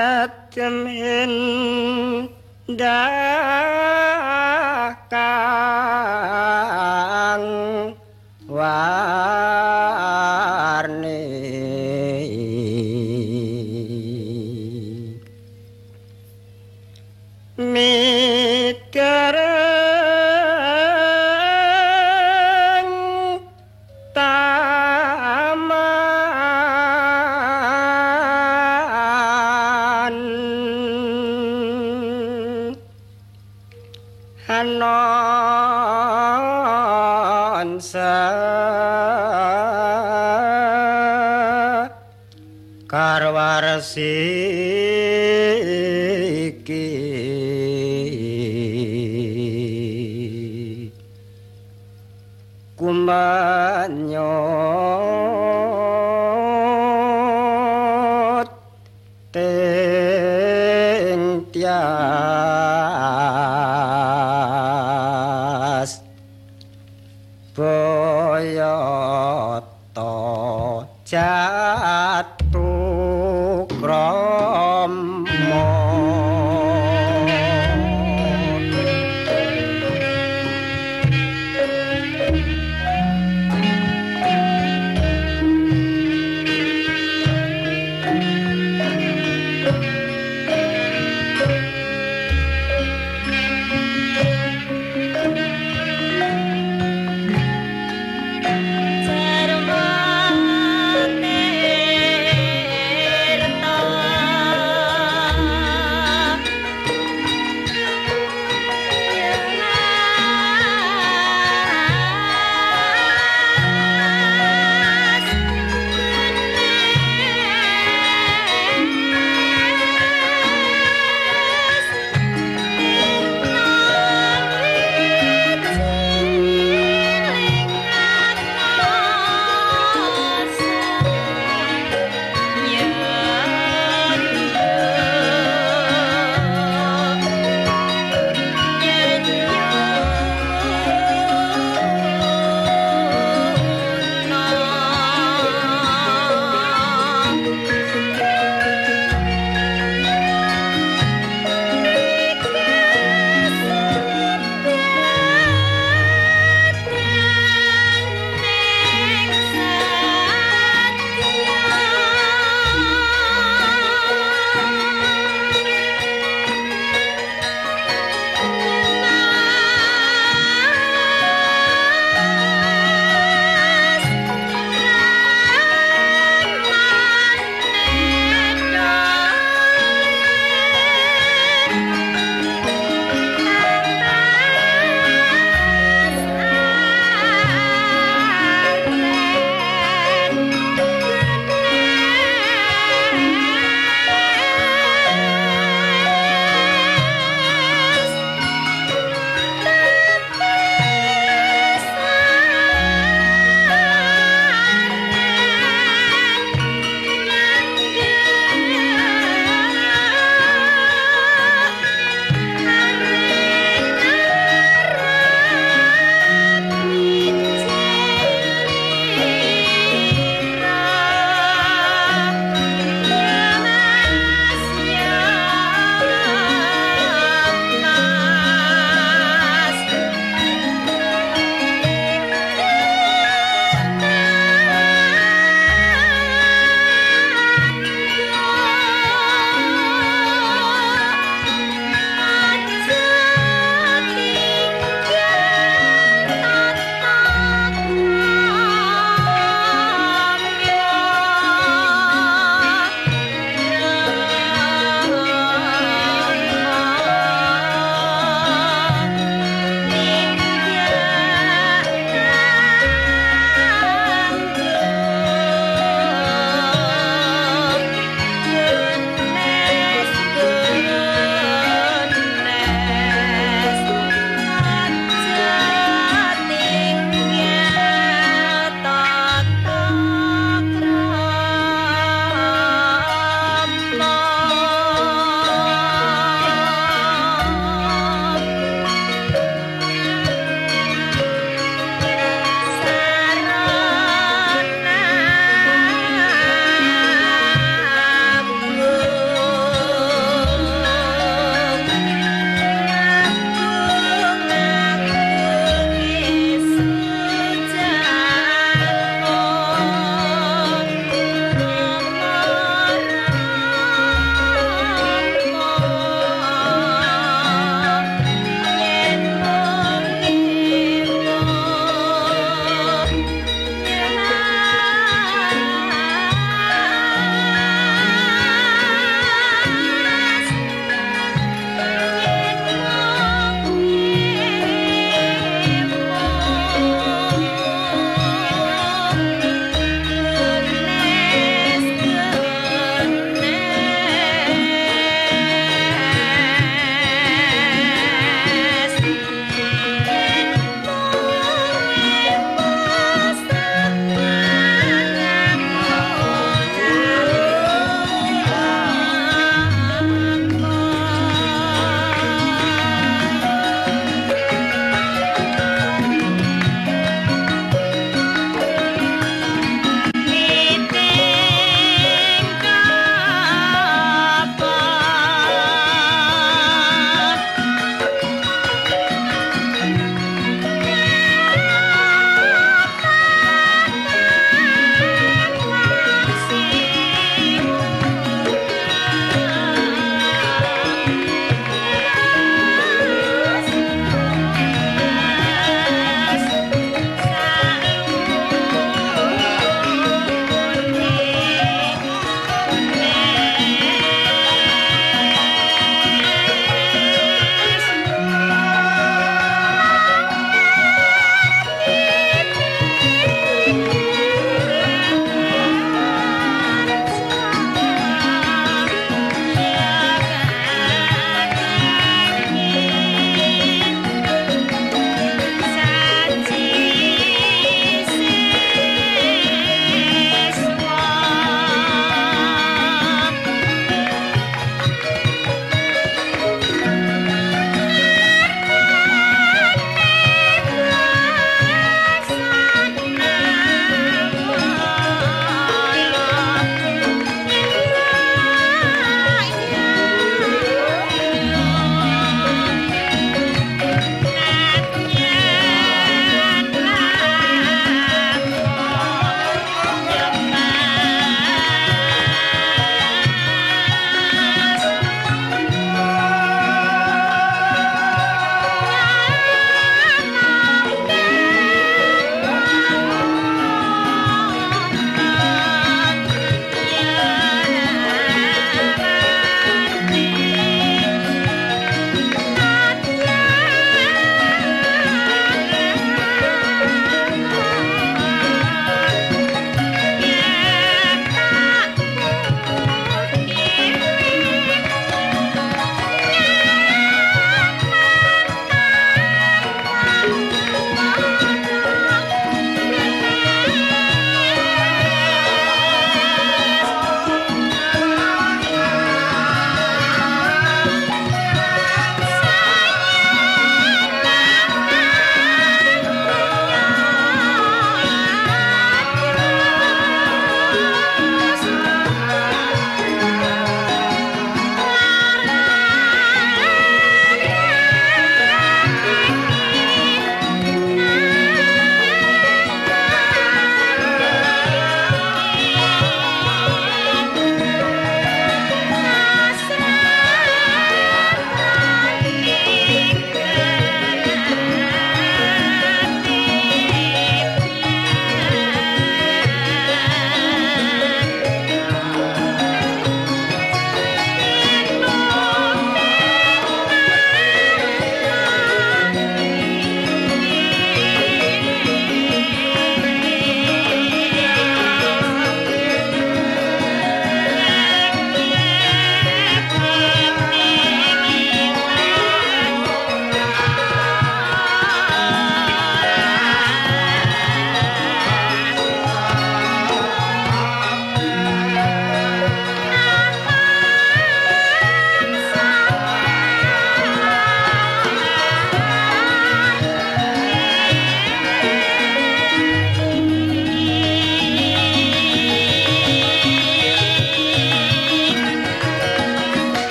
matemin dakang